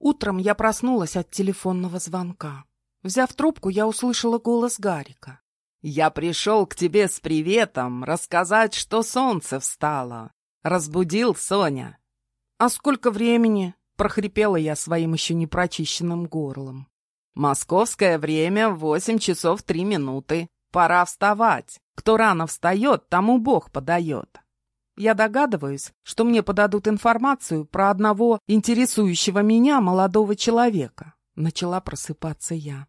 Утром я проснулась от телефонного звонка. Взяв трубку, я услышала голос Гарика. «Я пришел к тебе с приветом рассказать, что солнце встало. Разбудил Соня». «А сколько времени?» — прохрипела я своим еще не прочищенным горлом. «Московское время — восемь часов три минуты. Пора вставать. Кто рано встает, тому Бог подает». Я догадываюсь, что мне подадут информацию про одного интересующего меня молодого человека. Начала просыпаться я.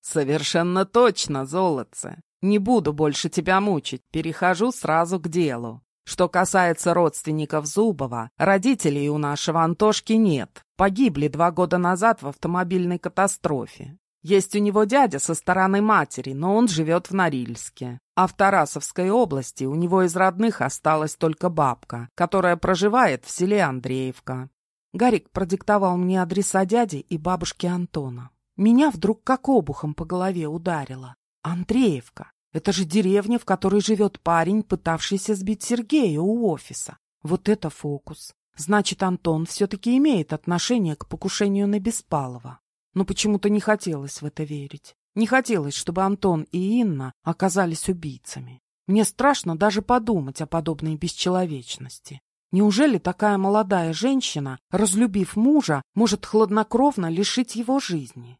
«Совершенно точно, золотце. Не буду больше тебя мучить, перехожу сразу к делу. Что касается родственников Зубова, родителей у нашего Антошки нет. Погибли два года назад в автомобильной катастрофе. Есть у него дядя со стороны матери, но он живет в Норильске. А в Тарасовской области у него из родных осталась только бабка, которая проживает в селе Андреевка. Гарик продиктовал мне адреса дяди и бабушки Антона. Меня вдруг как обухом по голове ударило. Андреевка. Это же деревня, в которой живет парень, пытавшийся сбить Сергея у офиса. Вот это фокус. Значит, Антон все-таки имеет отношение к покушению на Беспалова. Но почему-то не хотелось в это верить. Не хотелось, чтобы Антон и Инна оказались убийцами. Мне страшно даже подумать о подобной бесчеловечности. Неужели такая молодая женщина, разлюбив мужа, может хладнокровно лишить его жизни?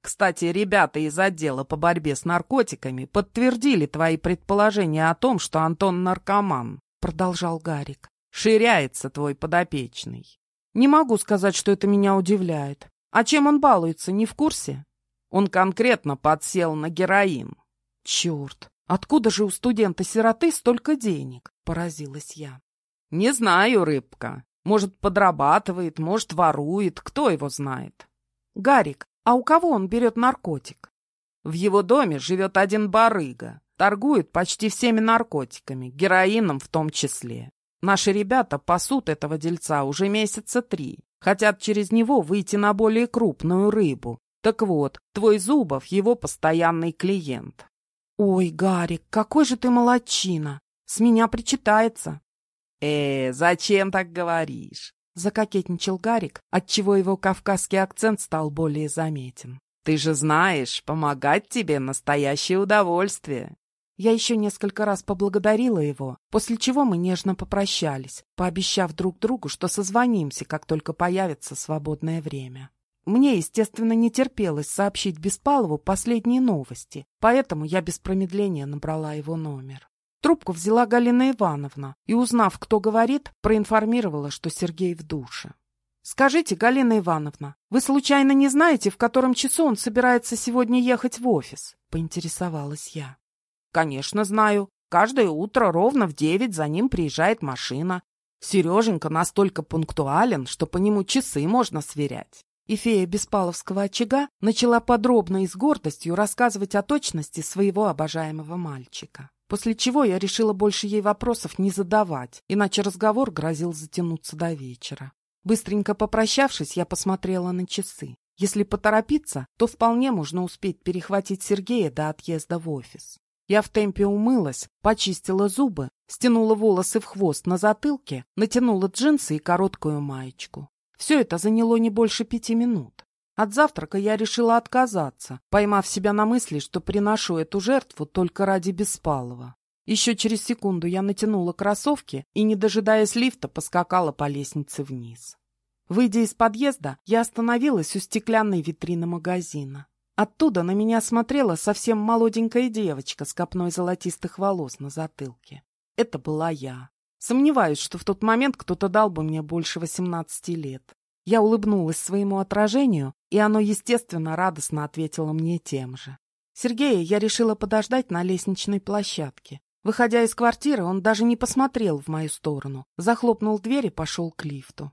Кстати, ребята из отдела по борьбе с наркотиками подтвердили твои предположения о том, что Антон наркоман, продолжал Гарик. Ширяется твой подопечный. Не могу сказать, что это меня удивляет. А чем он балуется, не в курсе? Он конкретно подсел на героин. Черт, откуда же у студента-сироты столько денег? Поразилась я. Не знаю, рыбка. Может, подрабатывает, может, ворует, кто его знает. Гарик, а у кого он берет наркотик? В его доме живет один барыга. Торгует почти всеми наркотиками, героином в том числе. Наши ребята пасут этого дельца уже месяца три. Хотят через него выйти на более крупную рыбу. Так вот, твой Зубов — его постоянный клиент. Ой, Гарик, какой же ты молодчина! С меня причитается. Э, зачем так говоришь? Закокетничал Гарик, отчего его кавказский акцент стал более заметен. «Ты же знаешь, помогать тебе — настоящее удовольствие!» Я еще несколько раз поблагодарила его, после чего мы нежно попрощались, пообещав друг другу, что созвонимся, как только появится свободное время. Мне, естественно, не терпелось сообщить Беспалову последние новости, поэтому я без промедления набрала его номер. Трубку взяла Галина Ивановна и, узнав, кто говорит, проинформировала, что Сергей в душе. «Скажите, Галина Ивановна, вы случайно не знаете, в котором часу он собирается сегодня ехать в офис?» — поинтересовалась я. «Конечно знаю. Каждое утро ровно в девять за ним приезжает машина. Сереженька настолько пунктуален, что по нему часы можно сверять». И фея Беспаловского очага начала подробно и с гордостью рассказывать о точности своего обожаемого мальчика. После чего я решила больше ей вопросов не задавать, иначе разговор грозил затянуться до вечера. Быстренько попрощавшись, я посмотрела на часы. Если поторопиться, то вполне можно успеть перехватить Сергея до отъезда в офис. Я в темпе умылась, почистила зубы, стянула волосы в хвост на затылке, натянула джинсы и короткую маечку. Все это заняло не больше пяти минут. От завтрака я решила отказаться, поймав себя на мысли, что приношу эту жертву только ради Беспалова. Еще через секунду я натянула кроссовки и, не дожидаясь лифта, поскакала по лестнице вниз. Выйдя из подъезда, я остановилась у стеклянной витрины магазина. Оттуда на меня смотрела совсем молоденькая девочка с копной золотистых волос на затылке. Это была я. Сомневаюсь, что в тот момент кто-то дал бы мне больше восемнадцати лет. Я улыбнулась своему отражению, и оно, естественно, радостно ответило мне тем же. Сергея я решила подождать на лестничной площадке. Выходя из квартиры, он даже не посмотрел в мою сторону, захлопнул дверь и пошел к лифту.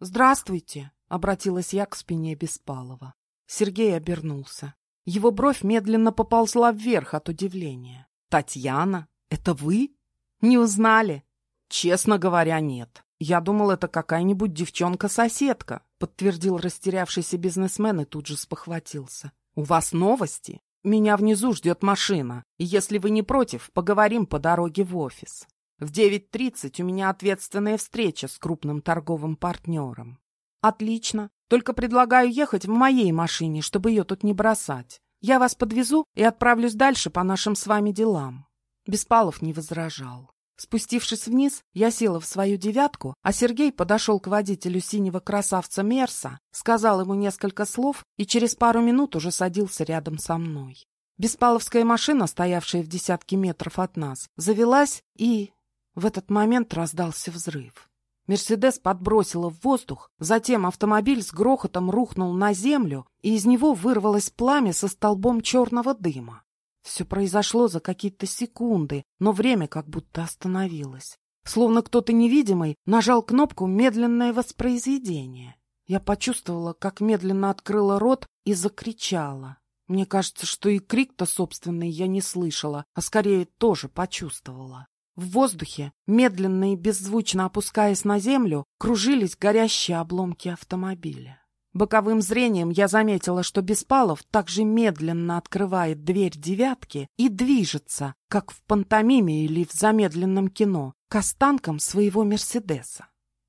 «Здравствуйте!» — обратилась я к спине Беспалова. Сергей обернулся. Его бровь медленно поползла вверх от удивления. «Татьяна, это вы? Не узнали?» «Честно говоря, нет. «Я думал, это какая-нибудь девчонка-соседка», — подтвердил растерявшийся бизнесмен и тут же спохватился. «У вас новости? Меня внизу ждет машина, и если вы не против, поговорим по дороге в офис. В 9.30 у меня ответственная встреча с крупным торговым партнером». «Отлично. Только предлагаю ехать в моей машине, чтобы ее тут не бросать. Я вас подвезу и отправлюсь дальше по нашим с вами делам». Беспалов не возражал. Спустившись вниз, я села в свою девятку, а Сергей подошел к водителю синего красавца Мерса, сказал ему несколько слов и через пару минут уже садился рядом со мной. Беспаловская машина, стоявшая в десятке метров от нас, завелась и... В этот момент раздался взрыв. Мерседес подбросило в воздух, затем автомобиль с грохотом рухнул на землю, и из него вырвалось пламя со столбом черного дыма. Все произошло за какие-то секунды, но время как будто остановилось. Словно кто-то невидимый нажал кнопку «Медленное воспроизведение». Я почувствовала, как медленно открыла рот и закричала. Мне кажется, что и крик-то собственный я не слышала, а скорее тоже почувствовала. В воздухе, медленно и беззвучно опускаясь на землю, кружились горящие обломки автомобиля. Боковым зрением я заметила, что Беспалов также медленно открывает дверь девятки и движется, как в пантомиме или в замедленном кино, к останкам своего Мерседеса.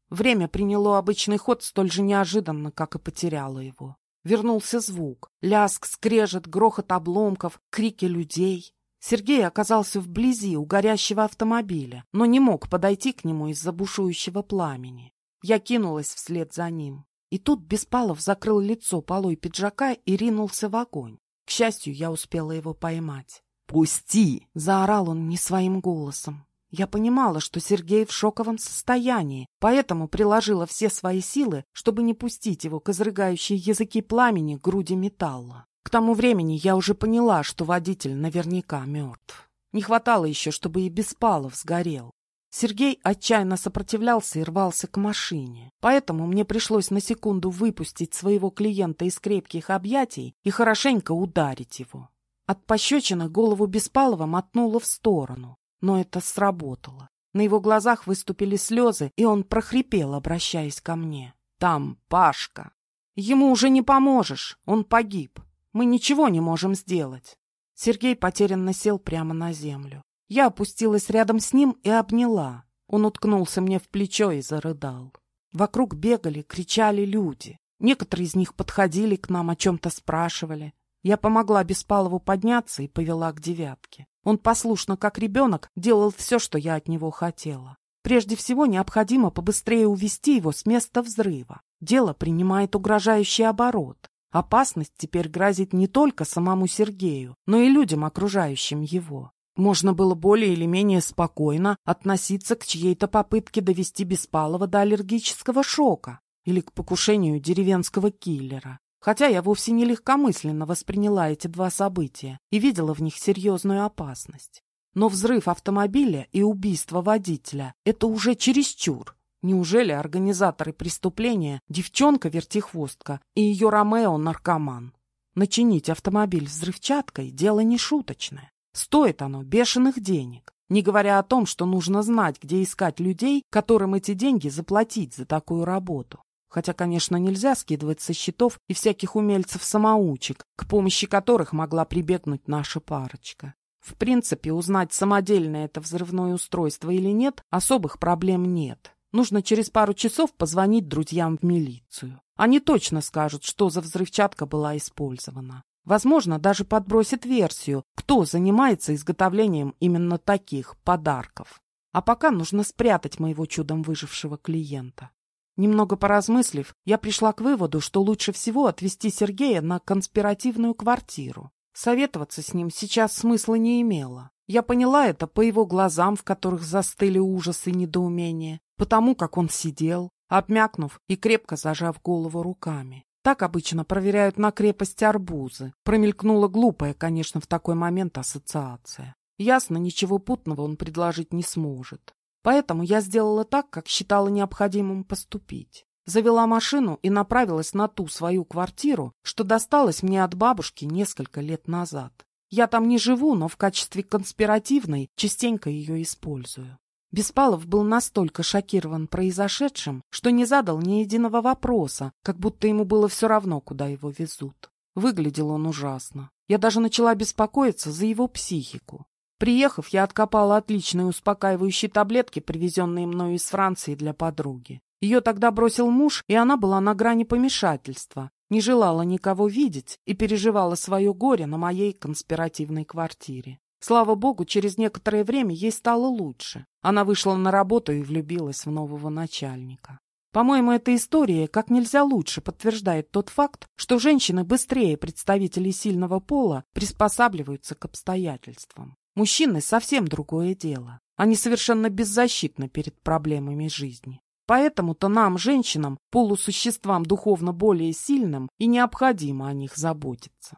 Время приняло обычный ход столь же неожиданно, как и потеряло его. Вернулся звук. Ляск, скрежет, грохот обломков, крики людей. Сергей оказался вблизи у горящего автомобиля, но не мог подойти к нему из-за бушующего пламени. Я кинулась вслед за ним. И тут Беспалов закрыл лицо полой пиджака и ринулся в огонь. К счастью, я успела его поймать. «Пусти!» — заорал он не своим голосом. Я понимала, что Сергей в шоковом состоянии, поэтому приложила все свои силы, чтобы не пустить его к изрыгающей языки пламени груди металла. К тому времени я уже поняла, что водитель наверняка мертв. Не хватало еще, чтобы и Беспалов сгорел. Сергей отчаянно сопротивлялся и рвался к машине. Поэтому мне пришлось на секунду выпустить своего клиента из крепких объятий и хорошенько ударить его. От пощечины голову Беспалова мотнуло в сторону. Но это сработало. На его глазах выступили слезы, и он прохрипел, обращаясь ко мне. «Там Пашка. Ему уже не поможешь, он погиб. Мы ничего не можем сделать». Сергей потерянно сел прямо на землю. Я опустилась рядом с ним и обняла. Он уткнулся мне в плечо и зарыдал. Вокруг бегали, кричали люди. Некоторые из них подходили к нам, о чем-то спрашивали. Я помогла Беспалову подняться и повела к девятке. Он послушно, как ребенок, делал все, что я от него хотела. Прежде всего, необходимо побыстрее увести его с места взрыва. Дело принимает угрожающий оборот. Опасность теперь грозит не только самому Сергею, но и людям, окружающим его. Можно было более или менее спокойно относиться к чьей-то попытке довести Беспалова до аллергического шока или к покушению деревенского киллера. Хотя я вовсе не легкомысленно восприняла эти два события и видела в них серьезную опасность. Но взрыв автомобиля и убийство водителя – это уже чересчур. Неужели организаторы преступления – девчонка-вертихвостка и ее Ромео-наркоман? Начинить автомобиль взрывчаткой – дело не шуточное. Стоит оно бешеных денег. Не говоря о том, что нужно знать, где искать людей, которым эти деньги заплатить за такую работу. Хотя, конечно, нельзя скидывать со счетов и всяких умельцев-самоучек, к помощи которых могла прибегнуть наша парочка. В принципе, узнать, самодельное это взрывное устройство или нет, особых проблем нет. Нужно через пару часов позвонить друзьям в милицию. Они точно скажут, что за взрывчатка была использована. Возможно, даже подбросят версию, кто занимается изготовлением именно таких подарков. А пока нужно спрятать моего чудом выжившего клиента. Немного поразмыслив, я пришла к выводу, что лучше всего отвезти Сергея на конспиративную квартиру. Советоваться с ним сейчас смысла не имело. Я поняла это по его глазам, в которых застыли ужас и недоумение, потому как он сидел, обмякнув и крепко зажав голову руками. Так обычно проверяют на крепость арбузы. Промелькнула глупая, конечно, в такой момент ассоциация. Ясно, ничего путного он предложить не сможет. Поэтому я сделала так, как считала необходимым поступить. Завела машину и направилась на ту свою квартиру, что досталась мне от бабушки несколько лет назад. Я там не живу, но в качестве конспиративной частенько ее использую. Беспалов был настолько шокирован произошедшим, что не задал ни единого вопроса, как будто ему было все равно, куда его везут. Выглядел он ужасно. Я даже начала беспокоиться за его психику. Приехав, я откопала отличные успокаивающие таблетки, привезенные мною из Франции для подруги. Ее тогда бросил муж, и она была на грани помешательства, не желала никого видеть и переживала свое горе на моей конспиративной квартире. Слава богу, через некоторое время ей стало лучше. Она вышла на работу и влюбилась в нового начальника. По-моему, эта история как нельзя лучше подтверждает тот факт, что женщины быстрее представителей сильного пола приспосабливаются к обстоятельствам. Мужчины совсем другое дело. Они совершенно беззащитны перед проблемами жизни. Поэтому-то нам, женщинам, полусуществам духовно более сильным, и необходимо о них заботиться.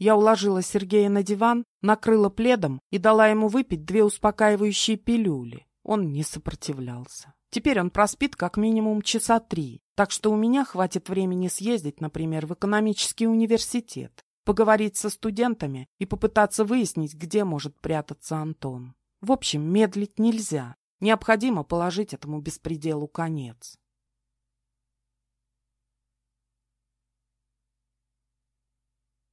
Я уложила Сергея на диван, накрыла пледом и дала ему выпить две успокаивающие пилюли. Он не сопротивлялся. Теперь он проспит как минимум часа три, так что у меня хватит времени съездить, например, в экономический университет, поговорить со студентами и попытаться выяснить, где может прятаться Антон. В общем, медлить нельзя. Необходимо положить этому беспределу конец.